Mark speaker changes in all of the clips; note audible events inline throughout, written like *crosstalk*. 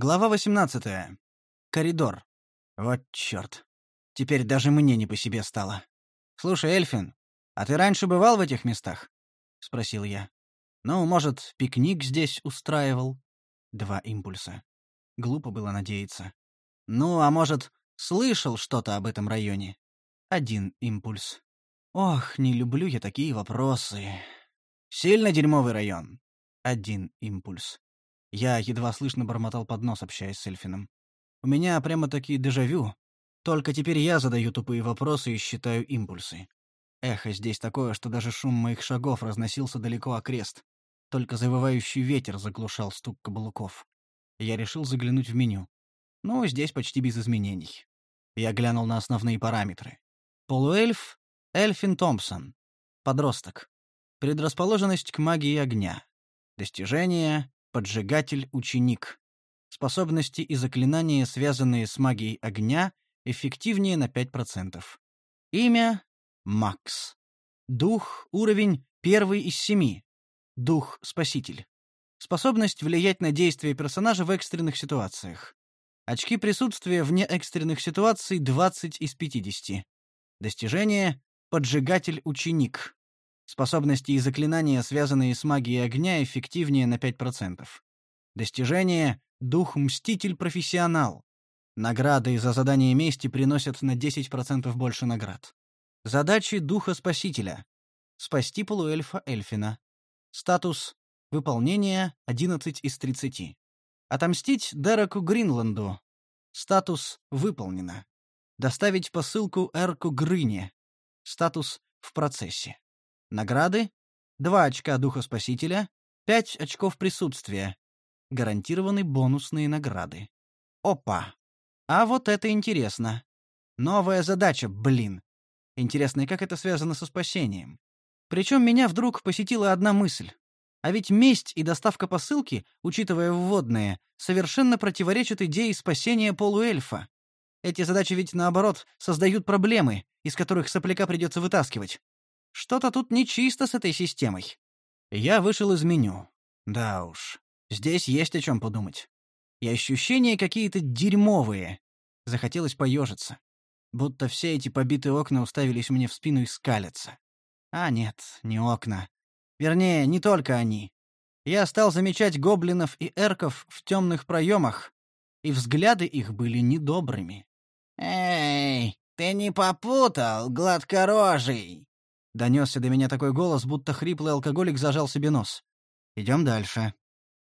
Speaker 1: Глава 18. Коридор. Вот чёрт. Теперь даже мне не по себе стало. «Слушай, Эльфин, а ты раньше бывал в этих местах?» — спросил я. «Ну, может, пикник здесь устраивал?» Два импульса. Глупо было надеяться. «Ну, а может, слышал что-то об этом районе?» Один импульс. «Ох, не люблю я такие вопросы. Сильно дерьмовый район?» Один импульс. Я едва слышно бормотал под нос, общаясь с Эльфином. У меня прямо-таки дежавю. Только теперь я задаю тупые вопросы и считаю импульсы. Эхо здесь такое, что даже шум моих шагов разносился далеко окрест. Только завывающий ветер заглушал стук каблуков. Я решил заглянуть в меню. Ну, здесь почти без изменений. Я глянул на основные параметры. Полуэльф — Эльфин Томпсон. Подросток. Предрасположенность к магии огня. Достижение Поджигатель-ученик. Способности и заклинания, связанные с магией огня, эффективнее на 5%. Имя — Макс. Дух — уровень первый из семи. Дух-спаситель. Способность влиять на действия персонажа в экстренных ситуациях. Очки присутствия вне экстренных ситуаций 20 из 50. Достижение — поджигатель-ученик. Способности и заклинания, связанные с магией огня, эффективнее на 5%. Достижение «Дух-мститель-профессионал». Награды за задание мести приносят на 10% больше наград. Задачи Духа-спасителя. Спасти полуэльфа Эльфина. Статус «Выполнение» 11 из 30. Отомстить Дереку Гринланду. Статус «Выполнено». Доставить посылку Эрку Грыне. Статус «В процессе». Награды — 2 очка Духа Спасителя, 5 очков присутствия. Гарантированы бонусные награды. Опа! А вот это интересно. Новая задача, блин. Интересно, и как это связано со спасением? Причем меня вдруг посетила одна мысль. А ведь месть и доставка посылки, учитывая вводные, совершенно противоречат идее спасения полуэльфа. Эти задачи ведь, наоборот, создают проблемы, из которых сопляка придется вытаскивать. Что-то тут нечисто с этой системой. Я вышел из меню. Да уж, здесь есть о чем подумать. И ощущения какие-то дерьмовые. Захотелось поежиться. Будто все эти побитые окна уставились мне в спину и скалятся. А нет, не окна. Вернее, не только они. Я стал замечать гоблинов и эрков в темных проемах, и взгляды их были недобрыми.
Speaker 2: «Эй, ты не попутал, гладкорожий?»
Speaker 1: Донесся до меня такой голос, будто хриплый алкоголик зажал себе нос. Идем дальше.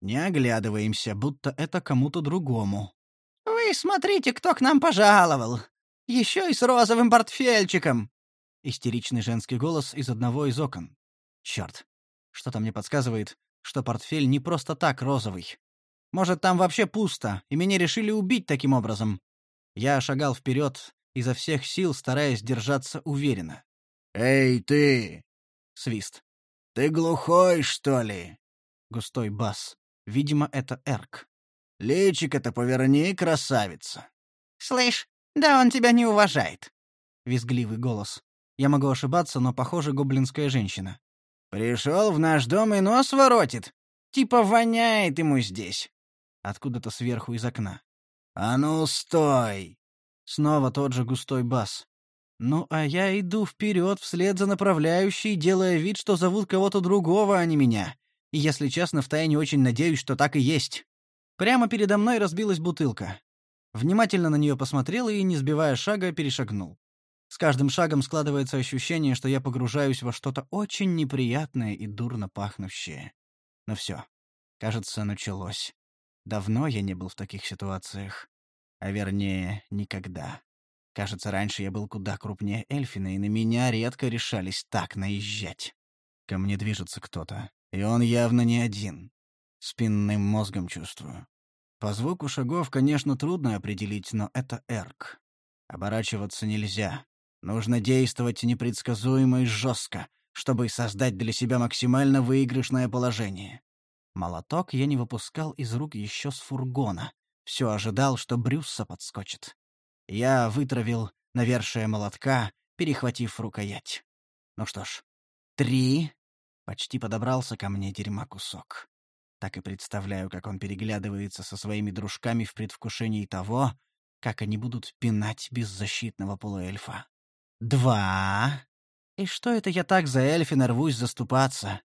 Speaker 1: Не оглядываемся, будто это кому-то другому.
Speaker 2: «Вы смотрите, кто к нам пожаловал! Еще и с розовым портфельчиком!»
Speaker 1: Истеричный женский голос из одного из окон. Черт, что-то мне подсказывает, что портфель не просто так розовый. Может, там вообще пусто, и меня решили убить таким образом. Я шагал вперед, изо всех сил стараясь держаться уверенно.
Speaker 3: «Эй, ты!»
Speaker 1: Свист.
Speaker 3: «Ты глухой, что ли?»
Speaker 1: Густой бас. Видимо, это Эрк.
Speaker 3: «Личико-то поверни, красавица!»
Speaker 2: «Слышь, да он тебя не уважает!»
Speaker 1: Визгливый голос. Я могу ошибаться, но, похоже, гоблинская женщина.
Speaker 2: «Пришел в наш дом и нос воротит. Типа воняет ему здесь!»
Speaker 1: Откуда-то сверху из окна.
Speaker 3: «А ну, стой!»
Speaker 1: Снова тот же густой бас. Ну, а я иду вперед вслед за направляющей, делая вид, что зовут кого-то другого, а не меня. И, если честно, втайне очень надеюсь, что так и есть. Прямо передо мной разбилась бутылка. Внимательно на нее посмотрел и, не сбивая шага, перешагнул. С каждым шагом складывается ощущение, что я погружаюсь во что-то очень неприятное и дурно пахнущее. Но все. Кажется, началось. Давно я не был в таких ситуациях. А вернее, никогда. Кажется, раньше я был куда крупнее Эльфина, и на меня редко решались так наезжать. Ко мне движется кто-то, и он явно не один. Спинным мозгом чувствую. По звуку шагов, конечно, трудно определить, но это Эрк. Оборачиваться нельзя. Нужно действовать непредсказуемо и жестко, чтобы создать для себя максимально выигрышное положение. Молоток я не выпускал из рук еще с фургона. Все ожидал, что Брюсса подскочит. Я вытравил навершие молотка, перехватив рукоять. Ну что ж, три. Почти подобрался ко мне дерьма кусок. Так и представляю, как он переглядывается со своими дружками в предвкушении того, как они будут пинать беззащитного полуэльфа. Два. И что это я так за Эльфина рвусь заступаться?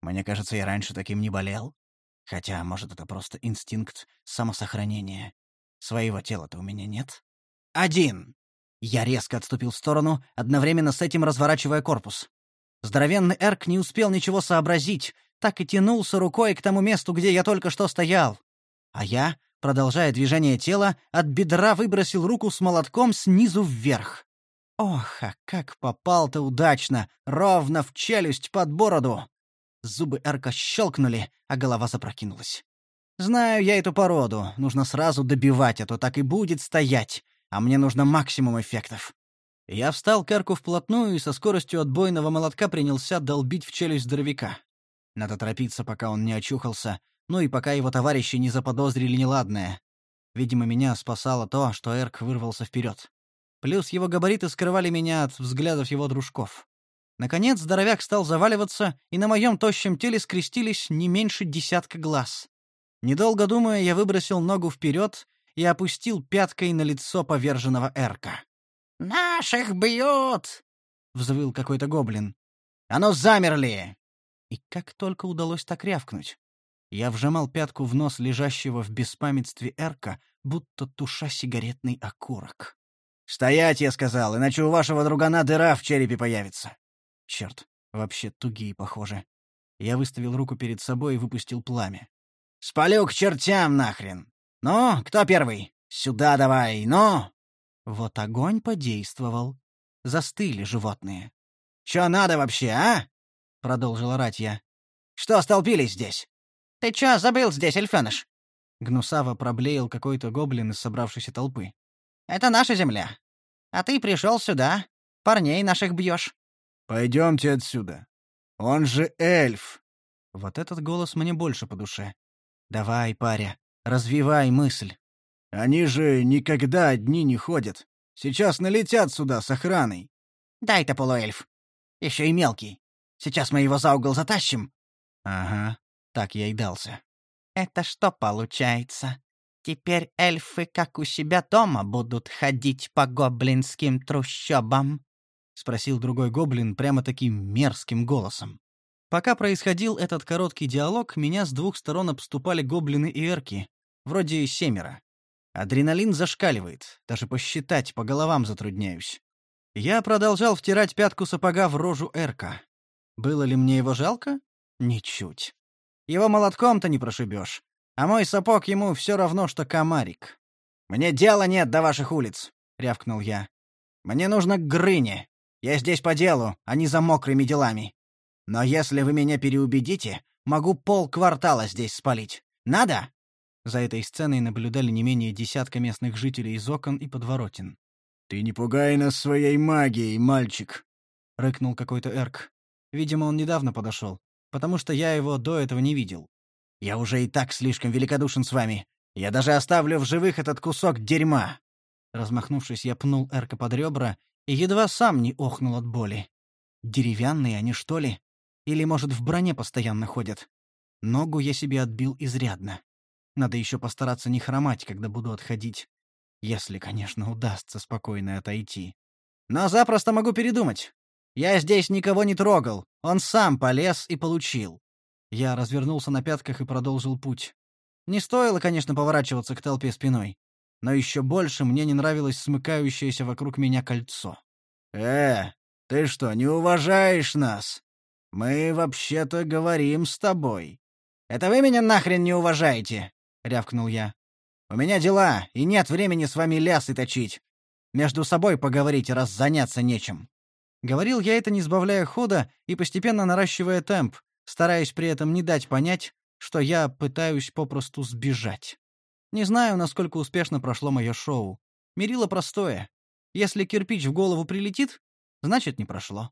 Speaker 1: Мне кажется, я раньше таким не болел. Хотя, может, это просто инстинкт самосохранения. Своего тела-то у меня нет. Один. Я резко отступил в сторону, одновременно с этим разворачивая корпус. Здоровенный Эрк не успел ничего сообразить, так и тянулся рукой к тому месту, где я только что стоял. А я, продолжая движение тела, от бедра выбросил руку с молотком снизу вверх. Ох, а как попал-то удачно, ровно в челюсть под бороду. Зубы Эрка щелкнули, а голова запрокинулась. Знаю я эту породу, нужно сразу добивать, а то так и будет стоять, а мне нужно максимум эффектов. Я встал к Эрку вплотную и со скоростью отбойного молотка принялся долбить в челюсть здоровяка. Надо торопиться, пока он не очухался, ну и пока его товарищи не заподозрили неладное. Видимо, меня спасало то, что Эрк вырвался вперед. Плюс его габариты скрывали меня от взглядов его дружков. Наконец здоровяк стал заваливаться, и на моем тощем теле скрестились не меньше десятка глаз. Недолго думая, я выбросил ногу вперед и опустил пяткой на лицо поверженного Эрка.
Speaker 2: «Наших бьют!»
Speaker 1: — взвыл какой-то гоблин. «А ну, замерли!» И как только удалось так рявкнуть. Я вжимал пятку в нос лежащего в беспамятстве Эрка, будто туша сигаретный окурок. «Стоять, я сказал, иначе у вашего другана дыра в черепе появится!» Черт, вообще тугие, похоже. Я выставил руку перед собой и выпустил пламя. «Спалю к чертям нахрен! Ну, кто первый? Сюда давай, ну!» Вот огонь подействовал. Застыли животные. «Чё надо вообще, а?» — продолжил орать я. «Что столпились здесь?»
Speaker 2: «Ты чё забыл здесь, эльфёныш?»
Speaker 1: Гнусаво проблеял какой-то гоблин из собравшейся толпы.
Speaker 2: «Это наша земля. А ты пришел сюда, парней наших бьешь.
Speaker 3: «Пойдемте отсюда. Он же эльф!»
Speaker 1: Вот этот голос мне больше по душе. «Давай, паря, развивай мысль».
Speaker 3: «Они же никогда одни не ходят. Сейчас налетят сюда с охраной».
Speaker 2: «Дай-то, полуэльф. Еще и мелкий. Сейчас мы его за угол затащим».
Speaker 1: «Ага, так я и дался».
Speaker 2: «Это что получается? Теперь эльфы, как у себя дома, будут ходить по гоблинским трущобам?»
Speaker 1: — спросил другой гоблин прямо таким мерзким голосом. Пока происходил этот короткий диалог, меня с двух сторон обступали гоблины и эрки, вроде семеро. Адреналин зашкаливает, даже посчитать по головам затрудняюсь. Я продолжал втирать пятку сапога в рожу Эрка. Было ли мне его жалко? Ничуть. Его молотком-то не прошибешь, а мой сапог ему все равно, что комарик. «Мне дела нет до ваших улиц», — рявкнул я. «Мне нужно к Грыне. Я здесь по делу, а не за мокрыми делами. Но если вы меня переубедите, могу полквартала здесь спалить. Надо?» За этой сценой наблюдали не менее десятка местных жителей из окон и подворотен.
Speaker 3: «Ты не пугай нас своей магией, мальчик!»
Speaker 1: — рыкнул какой-то Эрк. Видимо, он недавно подошел, потому что я его до этого не видел. «Я уже и так слишком великодушен с вами. Я даже оставлю в живых этот кусок дерьма!» Размахнувшись, я пнул Эрка под ребра и едва сам не охнул от боли. Деревянные они, что ли? Или, может, в броне постоянно ходят? Ногу я себе отбил изрядно. Надо еще постараться не хромать, когда буду отходить. Если, конечно, удастся спокойно отойти. Но запросто могу передумать. Я здесь никого не трогал. Он сам полез и получил. Я развернулся на пятках и продолжил путь. Не стоило, конечно, поворачиваться к толпе спиной. Но еще больше мне не нравилось смыкающееся вокруг меня кольцо.
Speaker 3: «Э, ты что, не уважаешь нас? Мы вообще-то говорим с тобой».
Speaker 1: «Это вы меня нахрен не уважаете?» — рявкнул я. «У меня дела, и нет времени с вами лясы точить. Между собой поговорить, раз заняться нечем». Говорил я это, не сбавляя хода и постепенно наращивая темп, стараясь при этом не дать понять, что я пытаюсь попросту сбежать. Не знаю, насколько успешно прошло мое шоу. Мерило простое. Если кирпич в голову прилетит, значит, не прошло.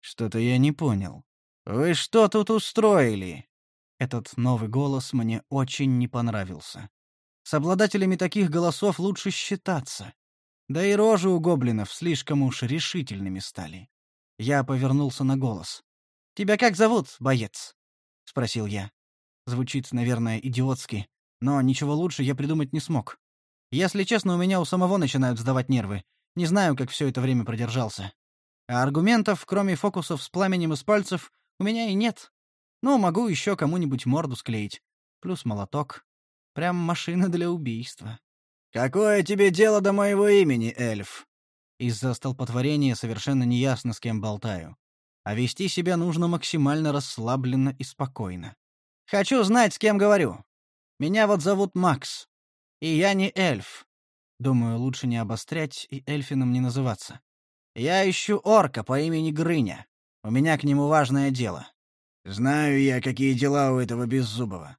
Speaker 1: Что-то я не понял. «Вы что тут устроили?» Этот новый голос мне очень не понравился. С обладателями таких голосов лучше считаться. Да и рожи у гоблинов слишком уж решительными стали. Я повернулся на голос. «Тебя как зовут, боец?» — спросил я. Звучит, наверное, идиотски, но ничего лучше я придумать не смог. Если честно, у меня у самого начинают сдавать нервы. Не знаю, как все это время продержался. А аргументов, кроме фокусов с пламенем из пальцев, у меня и нет. Ну, могу еще кому-нибудь морду склеить. Плюс молоток. Прям машина для убийства.
Speaker 3: «Какое тебе дело до моего имени, эльф?»
Speaker 1: Из-за столпотворения совершенно неясно, с кем болтаю. А вести себя нужно максимально расслабленно и спокойно. «Хочу знать, с кем говорю. Меня вот зовут Макс. И я не эльф. Думаю, лучше не обострять и эльфином не называться. Я ищу орка по имени Грыня. У меня к нему важное дело.
Speaker 3: Знаю я, какие дела у этого Беззубова.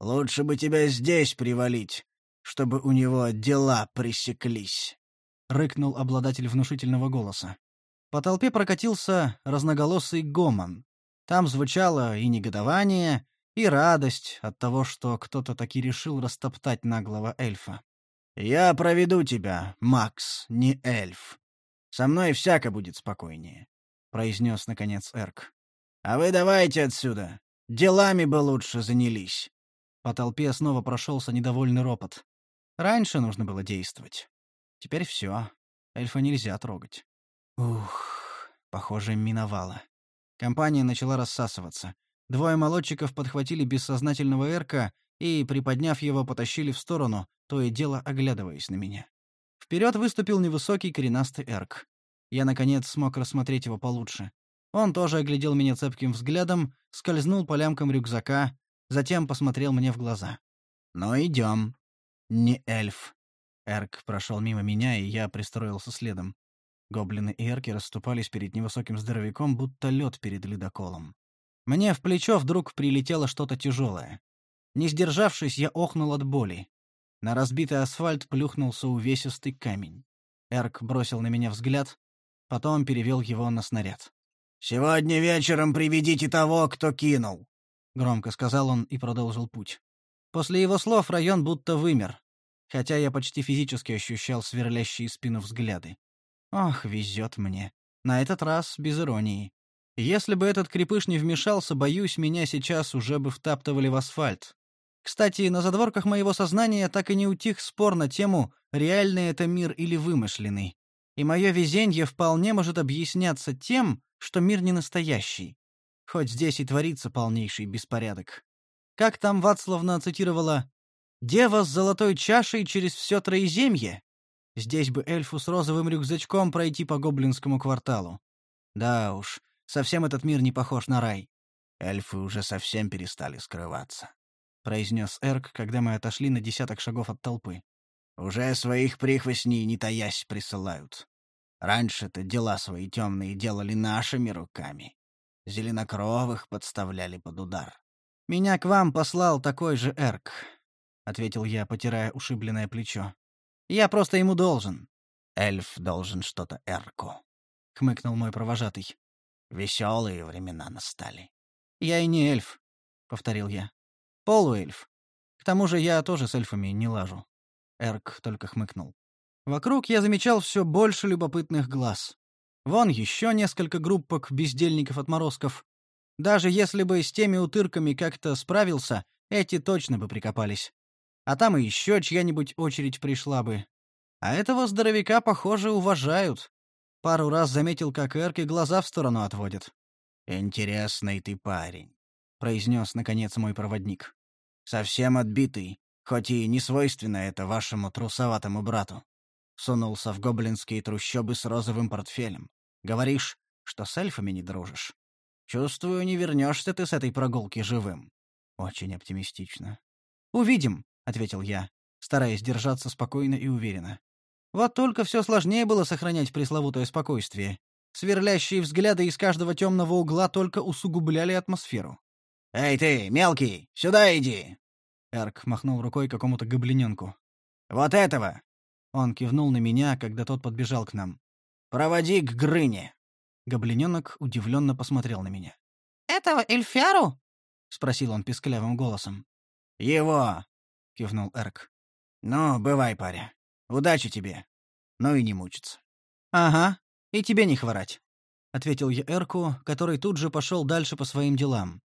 Speaker 3: Лучше бы тебя здесь привалить, чтобы у него дела пресеклись.
Speaker 1: — рыкнул обладатель внушительного голоса. По толпе прокатился разноголосый гомон. Там звучало и негодование, и радость от того, что кто-то таки решил растоптать наглого эльфа.
Speaker 3: «Я проведу тебя, Макс, не эльф. Со мной всяко будет спокойнее», — произнес, наконец, Эрк. «А вы давайте отсюда. Делами бы лучше занялись».
Speaker 1: По толпе снова прошелся недовольный ропот. Раньше нужно было действовать. Теперь все. Эльфа нельзя трогать. Ух, похоже, миновало. Компания начала рассасываться. Двое молодчиков подхватили бессознательного Эрка и, приподняв его, потащили в сторону, то и дело оглядываясь на меня. Вперед выступил невысокий коренастый Эрк. Я, наконец, смог рассмотреть его получше. Он тоже оглядел меня цепким взглядом, скользнул по лямкам рюкзака, затем посмотрел мне в глаза. «Ну, идем. Не эльф. Эрк прошел мимо меня, и я пристроился следом. Гоблины и эрки расступались перед невысоким здоровяком, будто лед перед ледоколом. Мне в плечо вдруг прилетело что-то тяжелое. Не сдержавшись, я охнул от боли. На разбитый асфальт плюхнулся увесистый камень. Эрк бросил на меня взгляд, потом перевел его на снаряд.
Speaker 3: «Сегодня вечером приведите того, кто кинул», —
Speaker 1: громко сказал он и продолжил путь. После его слов район будто вымер хотя я почти физически ощущал сверлящие спину взгляды. Ох, везет мне. На этот раз без иронии. Если бы этот крепыш не вмешался, боюсь, меня сейчас уже бы втаптывали в асфальт. Кстати, на задворках моего сознания так и не утих спор на тему, реальный это мир или вымышленный. И мое везение вполне может объясняться тем, что мир не настоящий. Хоть здесь и творится полнейший беспорядок. Как там Вацлавна цитировала Дева с золотой чашей через все Троеземье? Здесь бы эльфу с розовым рюкзачком пройти по гоблинскому кварталу. Да уж, совсем этот мир не похож на рай.
Speaker 3: Эльфы уже совсем перестали скрываться, —
Speaker 1: произнес Эрк, когда мы отошли на десяток шагов от толпы.
Speaker 3: Уже своих прихвостней не таясь присылают. Раньше-то дела свои темные делали нашими руками. Зеленокровых подставляли под удар.
Speaker 1: Меня к вам послал такой же Эрк. — ответил я, потирая ушибленное плечо. «Я просто ему должен».
Speaker 3: «Эльф должен что-то Эрку», —
Speaker 1: хмыкнул мой провожатый.
Speaker 3: «Веселые времена настали».
Speaker 1: «Я и не эльф», — повторил я. «Полуэльф. К тому же я тоже с эльфами не лажу». Эрк только хмыкнул. Вокруг я замечал все больше любопытных глаз. Вон еще несколько группок бездельников-отморозков. Даже если бы с теми утырками как-то справился, эти точно бы прикопались а там и еще чья-нибудь очередь пришла бы. А этого здоровяка, похоже, уважают. Пару раз заметил, как Эрки глаза в сторону отводит.
Speaker 3: «Интересный ты парень», — произнес, наконец, мой проводник.
Speaker 1: «Совсем отбитый, хоть и не свойственно это вашему трусоватому брату. Сунулся в гоблинские трущобы с розовым портфелем. Говоришь, что с эльфами не дружишь. Чувствую, не вернешься ты с этой прогулки живым». Очень оптимистично. «Увидим», — ответил я, стараясь держаться спокойно и уверенно. Вот только все сложнее было сохранять пресловутое спокойствие. Сверлящие взгляды из каждого темного угла только усугубляли атмосферу.
Speaker 3: «Эй ты, мелкий, сюда иди!»
Speaker 1: Эрк махнул рукой какому-то гоблиненку.
Speaker 3: «Вот этого!»
Speaker 1: Он кивнул на меня, когда тот подбежал к нам.
Speaker 3: «Проводи к Грыне!»
Speaker 1: Гоблиненок удивленно посмотрел на меня.
Speaker 2: «Этого Эльфяру?»
Speaker 1: — спросил он писклявым голосом.
Speaker 3: «Его!» — кивнул Эрк.
Speaker 1: «Ну, бывай, паря. Удачи тебе. Ну и не мучиться». «Ага, и тебе не хворать», — ответил я Эрку, который тут же пошел дальше по своим делам.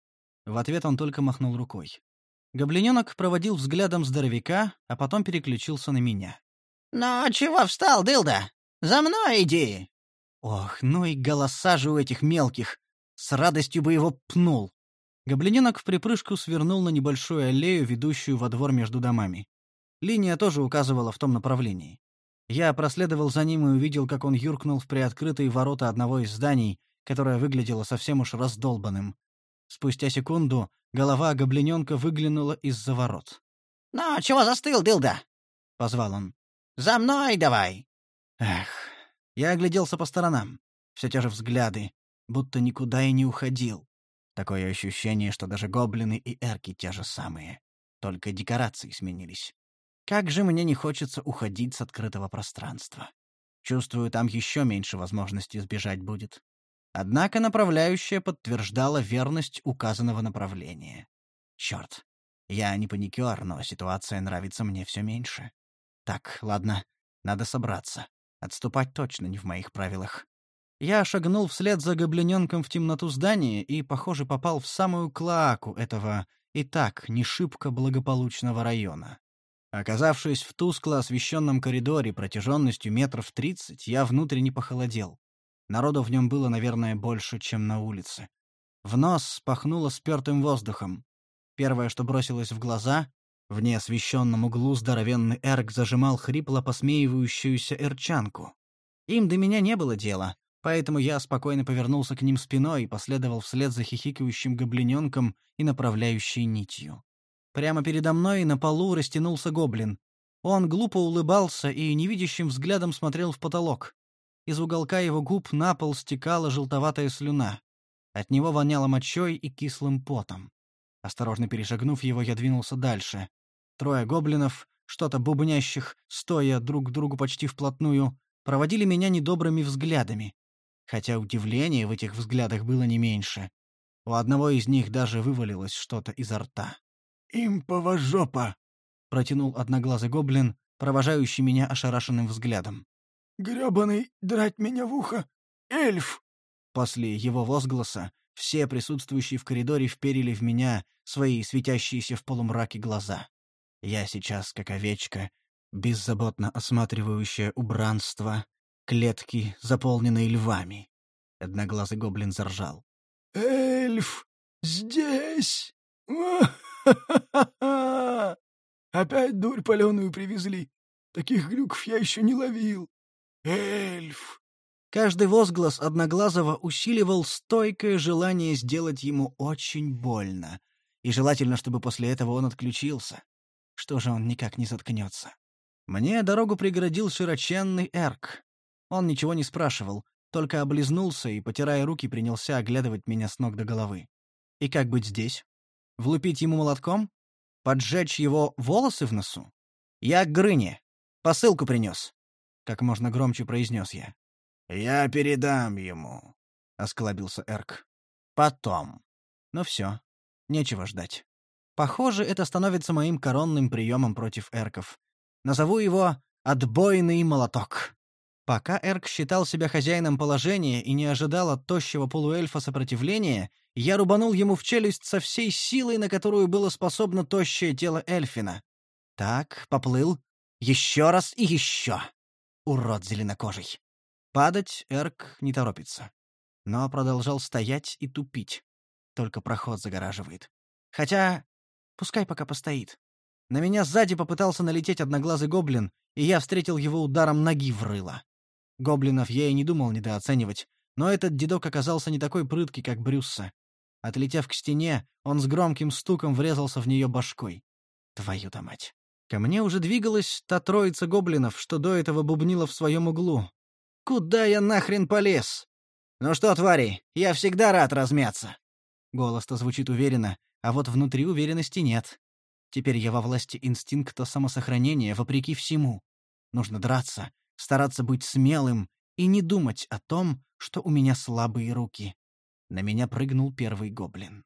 Speaker 1: В ответ он только махнул рукой. Гоблиненок проводил взглядом здоровяка, а потом переключился на меня.
Speaker 2: «Ну, чего встал, дылда? За мной иди!»
Speaker 1: Ох, ну и голоса же у этих мелких. С радостью бы его пнул. Гоблиненок в припрыжку свернул на небольшую аллею, ведущую во двор между домами. Линия тоже указывала в том направлении. Я проследовал за ним и увидел, как он юркнул в приоткрытые ворота одного из зданий, которое выглядело совсем уж раздолбанным. Спустя секунду голова гоблиненка выглянула из-за ворот.
Speaker 2: «Ну, чего застыл, дылда?»
Speaker 1: — позвал он.
Speaker 2: «За мной давай!»
Speaker 1: Эх, я огляделся по сторонам. Все те же взгляды, будто никуда и не уходил. Такое ощущение, что даже гоблины и эрки те же самые. Только декорации сменились. Как же мне не хочется уходить с открытого пространства. Чувствую, там еще меньше возможности сбежать будет. Однако направляющая подтверждала верность указанного направления. Черт. Я не паникер, но ситуация нравится мне все меньше. Так, ладно, надо собраться. Отступать точно не в моих правилах. Я шагнул вслед за гоблиненком в темноту здания и, похоже, попал в самую клоаку этого и так не шибко благополучного района. Оказавшись в тускло освещенном коридоре протяженностью метров тридцать, я внутренне похолодел. Народу в нем было, наверное, больше, чем на улице. В нос пахнуло спертым воздухом. Первое, что бросилось в глаза — в неосвещенном углу здоровенный эрк зажимал хрипло посмеивающуюся эрчанку. Им до меня не было дела, поэтому я спокойно повернулся к ним спиной и последовал вслед за хихикающим гоблиненком и направляющей нитью. Прямо передо мной на полу растянулся гоблин. Он глупо улыбался и невидящим взглядом смотрел в потолок. Из уголка его губ на пол стекала желтоватая слюна. От него воняло мочой и кислым потом. Осторожно перешагнув его, я двинулся дальше. Трое гоблинов, что-то бубнящих, стоя друг к другу почти вплотную, проводили меня недобрыми взглядами хотя удивление в этих взглядах было не меньше. У одного из них даже вывалилось что-то изо рта.
Speaker 3: «Импова жопа!» — протянул одноглазый гоблин, провожающий меня ошарашенным взглядом. «Грёбаный драть меня в ухо! Эльф!»
Speaker 1: После его возгласа все присутствующие в коридоре вперили в меня свои светящиеся в полумраке глаза. Я сейчас, как овечка, беззаботно осматривающая убранство, клетки, заполненные львами. Одноглазый гоблин заржал.
Speaker 3: «Эльф! Здесь! *laughs* Опять дурь паленую привезли. Таких глюков я еще не ловил. Эльф!»
Speaker 1: Каждый возглас Одноглазого усиливал стойкое желание сделать ему очень больно. И желательно, чтобы после этого он отключился. Что же он никак не заткнется? Мне дорогу преградил широченный эрк. Он ничего не спрашивал, только облизнулся и, потирая руки, принялся оглядывать меня с ног до головы. И как быть здесь? Влупить ему молотком? Поджечь его волосы в носу? Я к Грыне. Посылку принес. Как можно громче произнес я.
Speaker 3: «Я передам ему», — осклабился Эрк.
Speaker 1: «Потом. Ну все, нечего ждать. Похоже, это становится моим коронным приемом против эрков. Назову его «отбойный молоток». Пока Эрк считал себя хозяином положения и не ожидал от тощего полуэльфа сопротивления, я рубанул ему в челюсть со всей силой, на которую было способно тощее тело эльфина. Так, поплыл. Еще раз и еще. Урод зеленокожий. Падать Эрк не торопится. Но продолжал стоять и тупить. Только проход загораживает. Хотя... Пускай пока постоит. На меня сзади попытался налететь одноглазый гоблин, и я встретил его ударом ноги в рыло. Гоблинов я и не думал недооценивать, но этот дедок оказался не такой прыткий, как Брюсса. Отлетев к стене, он с громким стуком врезался в нее башкой. Твою-то мать. Ко мне уже двигалась та троица гоблинов, что до этого бубнила в своем углу. Куда я нахрен полез? Ну что, твари, я всегда рад размяться. Голос-то звучит уверенно, а вот внутри уверенности нет. Теперь я во власти инстинкта самосохранения, вопреки всему. Нужно драться, стараться быть смелым и не думать о том, что у меня слабые руки. На меня прыгнул первый гоблин.